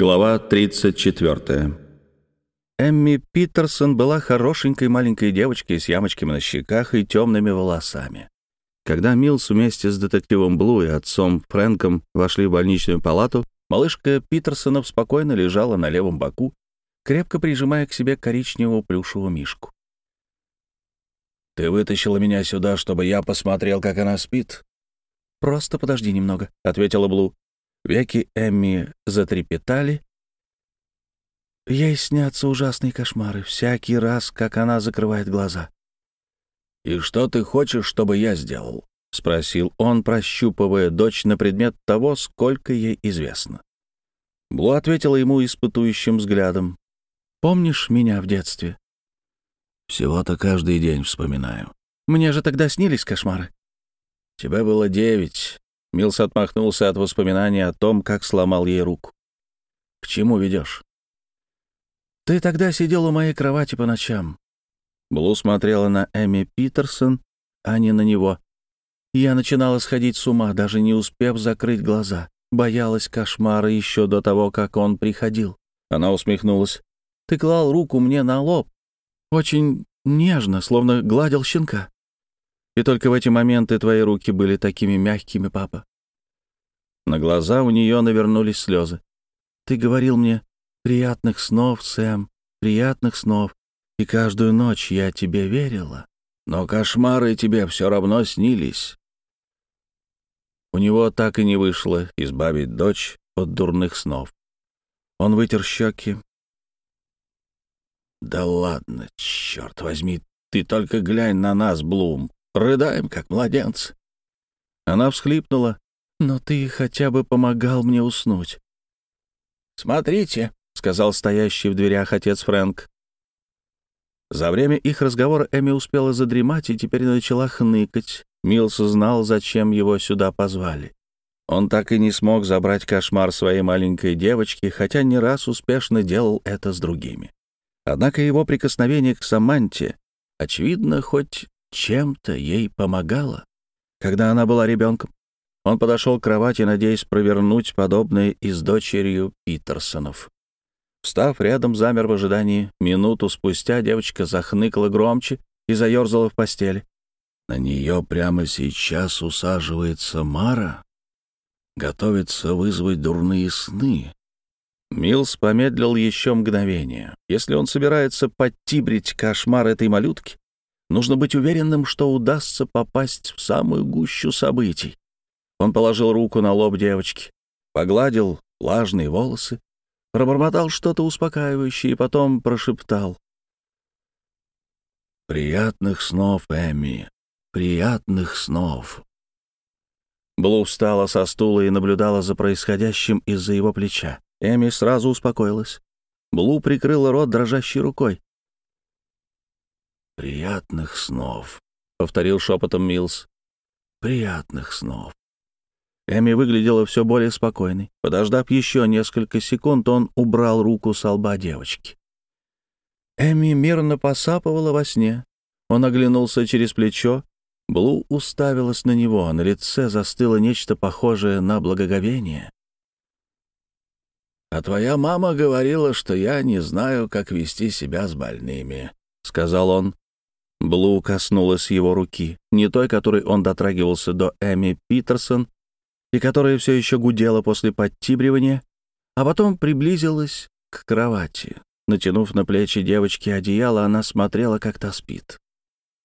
Глава 34. Эмми Питерсон была хорошенькой маленькой девочкой с ямочками на щеках и темными волосами. Когда Милс вместе с детективом Блу и отцом Фрэнком вошли в больничную палату, малышка Питерсонов спокойно лежала на левом боку, крепко прижимая к себе коричневого плюшевого мишку. «Ты вытащила меня сюда, чтобы я посмотрел, как она спит?» «Просто подожди немного», — ответила Блу. Веки Эмми затрепетали. Ей снятся ужасные кошмары всякий раз, как она закрывает глаза. «И что ты хочешь, чтобы я сделал?» — спросил он, прощупывая дочь на предмет того, сколько ей известно. Блу ответила ему испытующим взглядом. «Помнишь меня в детстве?» «Всего-то каждый день вспоминаю». «Мне же тогда снились кошмары». «Тебе было девять, Милс отмахнулся от воспоминаний о том, как сломал ей руку. «К чему ведешь?» «Ты тогда сидел у моей кровати по ночам». Блу смотрела на Эми Питерсон, а не на него. Я начинала сходить с ума, даже не успев закрыть глаза. Боялась кошмара еще до того, как он приходил. Она усмехнулась. «Ты клал руку мне на лоб. Очень нежно, словно гладил щенка. И только в эти моменты твои руки были такими мягкими, папа. На глаза у нее навернулись слезы. Ты говорил мне «приятных снов, Сэм, приятных снов», и каждую ночь я тебе верила. Но кошмары тебе все равно снились. У него так и не вышло избавить дочь от дурных снов. Он вытер щеки. «Да ладно, черт возьми, ты только глянь на нас, Блум. Рыдаем, как младенцы». Она всхлипнула. «Но ты хотя бы помогал мне уснуть». «Смотрите», — сказал стоящий в дверях отец Фрэнк. За время их разговора Эми успела задремать и теперь начала хныкать. Милс знал, зачем его сюда позвали. Он так и не смог забрать кошмар своей маленькой девочки, хотя не раз успешно делал это с другими. Однако его прикосновение к Саманте, очевидно, хоть чем-то ей помогало, когда она была ребенком. Он подошел к кровати, надеясь провернуть подобное и с дочерью Питерсонов. Встав рядом, замер в ожидании. Минуту спустя девочка захныкала громче и заерзала в постели. На нее прямо сейчас усаживается Мара. Готовится вызвать дурные сны. Милс помедлил еще мгновение. Если он собирается подтибрить кошмар этой малютки, Нужно быть уверенным, что удастся попасть в самую гущу событий. Он положил руку на лоб девочки, погладил влажные волосы, пробормотал что-то успокаивающее и потом прошептал. «Приятных снов, Эми, приятных снов». Блу встала со стула и наблюдала за происходящим из-за его плеча. Эми сразу успокоилась. Блу прикрыла рот дрожащей рукой. «Приятных снов», — повторил шепотом Милс. «Приятных снов». Эми выглядела все более спокойной. Подождав еще несколько секунд, он убрал руку с лба девочки. Эми мирно посапывала во сне. Он оглянулся через плечо. Блу уставилась на него, а на лице застыло нечто похожее на благоговение. «А твоя мама говорила, что я не знаю, как вести себя с больными», — сказал он. Блу коснулась его руки, не той, которой он дотрагивался до Эми Питерсон и которая все еще гудела после подтибривания, а потом приблизилась к кровати. Натянув на плечи девочки одеяло, она смотрела, как та спит.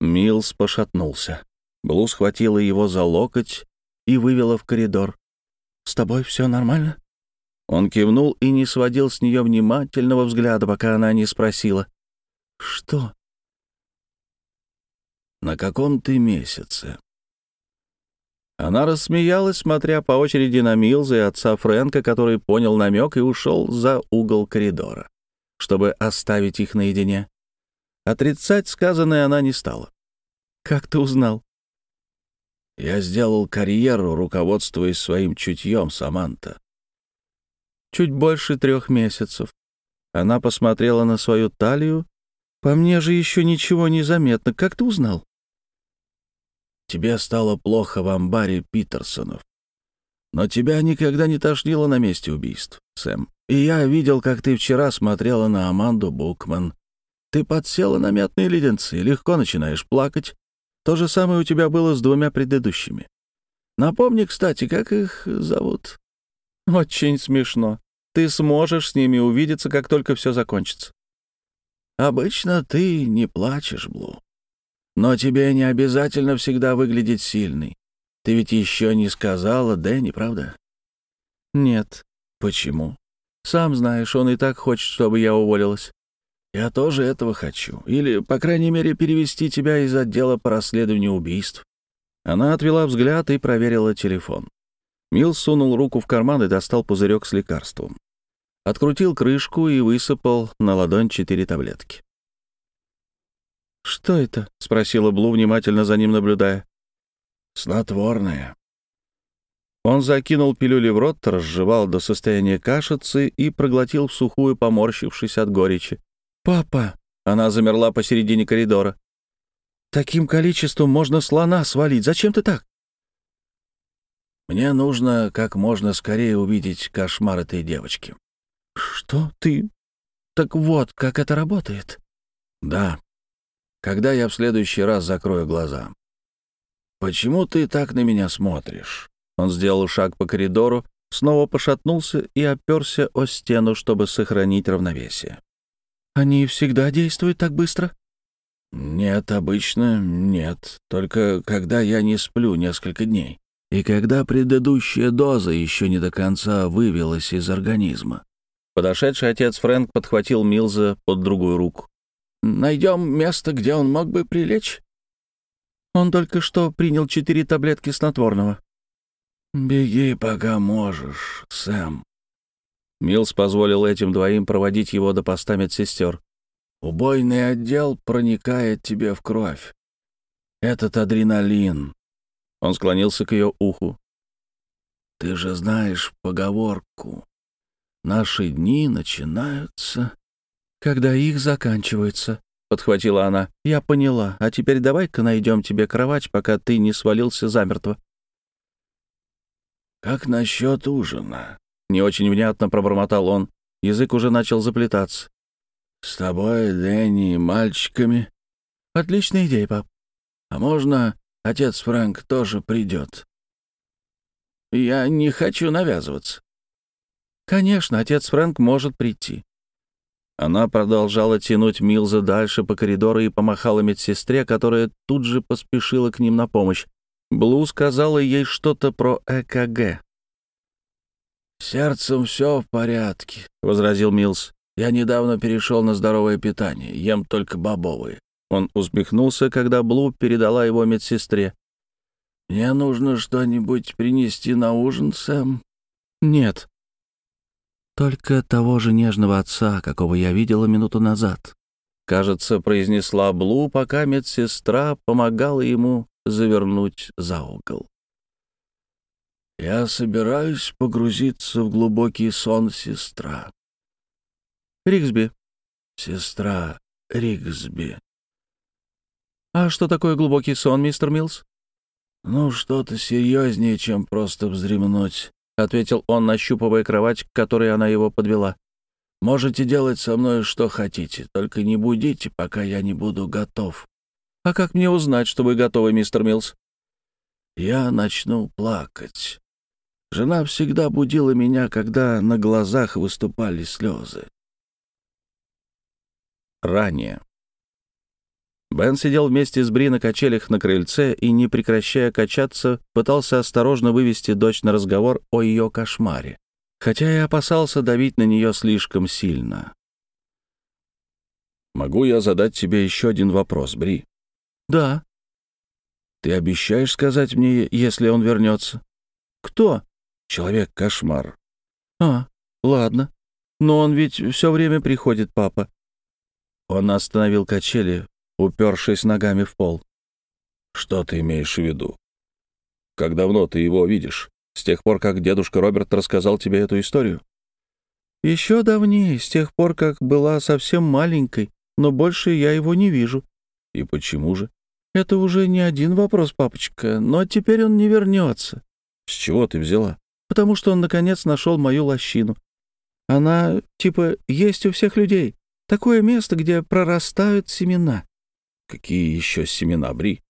Милс пошатнулся. Блу схватила его за локоть и вывела в коридор. «С тобой все нормально?» Он кивнул и не сводил с нее внимательного взгляда, пока она не спросила. «Что?» На каком ты месяце?» Она рассмеялась, смотря по очереди на Милза и отца Фрэнка, который понял намек и ушел за угол коридора, чтобы оставить их наедине. Отрицать сказанное она не стала. «Как ты узнал?» «Я сделал карьеру, руководствуясь своим чутьем, Саманта». «Чуть больше трех месяцев». Она посмотрела на свою талию. «По мне же еще ничего не заметно. Как ты узнал?» Тебе стало плохо в амбаре Питерсонов. Но тебя никогда не тошнило на месте убийств, Сэм. И я видел, как ты вчера смотрела на Аманду Букман. Ты подсела на мятные леденцы, легко начинаешь плакать. То же самое у тебя было с двумя предыдущими. Напомни, кстати, как их зовут?» «Очень смешно. Ты сможешь с ними увидеться, как только все закончится». «Обычно ты не плачешь, Блу. Но тебе не обязательно всегда выглядеть сильной. Ты ведь еще не сказала Дэнни, правда?» «Нет». «Почему?» «Сам знаешь, он и так хочет, чтобы я уволилась». «Я тоже этого хочу. Или, по крайней мере, перевести тебя из отдела по расследованию убийств». Она отвела взгляд и проверила телефон. Мил сунул руку в карман и достал пузырек с лекарством. Открутил крышку и высыпал на ладонь четыре таблетки. «Что это?» — спросила Блу, внимательно за ним наблюдая. «Снотворное». Он закинул пилюли в рот, разжевал до состояния кашицы и проглотил в сухую, поморщившись от горечи. «Папа!» — она замерла посередине коридора. «Таким количеством можно слона свалить. Зачем ты так?» «Мне нужно как можно скорее увидеть кошмар этой девочки». «Что ты? Так вот, как это работает?» «Да. Когда я в следующий раз закрою глаза?» «Почему ты так на меня смотришь?» Он сделал шаг по коридору, снова пошатнулся и оперся о стену, чтобы сохранить равновесие. «Они всегда действуют так быстро?» «Нет, обычно нет. Только когда я не сплю несколько дней. И когда предыдущая доза еще не до конца вывелась из организма». Подошедший отец Фрэнк подхватил Милза под другую руку. «Найдем место, где он мог бы прилечь?» Он только что принял четыре таблетки снотворного. «Беги, пока можешь, Сэм». Милс позволил этим двоим проводить его до поста медсестер. «Убойный отдел проникает тебе в кровь. Этот адреналин». Он склонился к ее уху. «Ты же знаешь поговорку. Наши дни начинаются...» «Когда их заканчиваются», — подхватила она. «Я поняла. А теперь давай-ка найдем тебе кровать, пока ты не свалился замертво». «Как насчет ужина?» — не очень внятно пробормотал он. Язык уже начал заплетаться. «С тобой, Дэнни, мальчиками?» «Отличная идея, пап. А можно отец Фрэнк тоже придет?» «Я не хочу навязываться». «Конечно, отец Фрэнк может прийти». Она продолжала тянуть Милза дальше по коридору и помахала медсестре, которая тут же поспешила к ним на помощь. Блу сказала ей что-то про ЭКГ. «Сердцем все в порядке», — возразил Милс. «Я недавно перешел на здоровое питание, ем только бобовые». Он усмехнулся, когда Блу передала его медсестре. «Мне нужно что-нибудь принести на ужин, Сэм?» «Нет». «Только того же нежного отца, какого я видела минуту назад», — кажется, произнесла Блу, пока медсестра помогала ему завернуть за угол. «Я собираюсь погрузиться в глубокий сон, сестра». «Ригсби». «Сестра Ригсби». «А что такое глубокий сон, мистер Милс?» «Ну, что-то серьезнее, чем просто вздремнуть», — ответил он, нащупывая кровать, к которой она его подвела. «Можете делать со мной что хотите, только не будите, пока я не буду готов». «А как мне узнать, что вы готовы, мистер Милс?» «Я начну плакать. Жена всегда будила меня, когда на глазах выступали слезы». Ранее. Бен сидел вместе с Бри на качелях на крыльце и, не прекращая качаться, пытался осторожно вывести дочь на разговор о ее кошмаре, хотя и опасался давить на нее слишком сильно. «Могу я задать тебе еще один вопрос, Бри?» «Да». «Ты обещаешь сказать мне, если он вернется?» «Кто?» «Человек-кошмар». «А, ладно. Но он ведь все время приходит, папа». Он остановил качели, упершись ногами в пол. «Что ты имеешь в виду? Как давно ты его видишь? С тех пор, как дедушка Роберт рассказал тебе эту историю?» «Еще давнее, с тех пор, как была совсем маленькой, но больше я его не вижу». «И почему же?» «Это уже не один вопрос, папочка, но теперь он не вернется». «С чего ты взяла?» потому что он, наконец, нашел мою лощину. Она, типа, есть у всех людей. Такое место, где прорастают семена. Какие еще семена, Бри?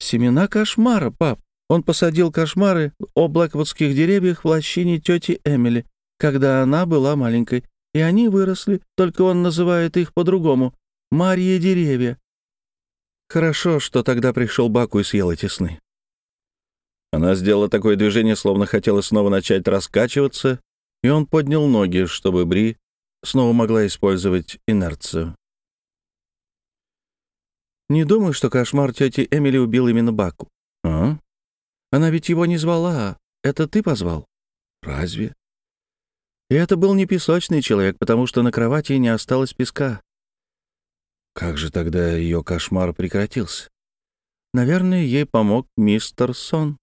Семена кошмара, пап. Он посадил кошмары о блэквудских деревьях в лощине тети Эмили, когда она была маленькой, и они выросли, только он называет их по-другому — Марьи деревья. Хорошо, что тогда пришел Баку и съел эти сны. Она сделала такое движение, словно хотела снова начать раскачиваться, и он поднял ноги, чтобы Бри снова могла использовать инерцию. Не думаю, что кошмар тети Эмили убил именно Баку. А? Она ведь его не звала. Это ты позвал? Разве? И это был не песочный человек, потому что на кровати не осталось песка. Как же тогда ее кошмар прекратился? Наверное, ей помог мистер Сон.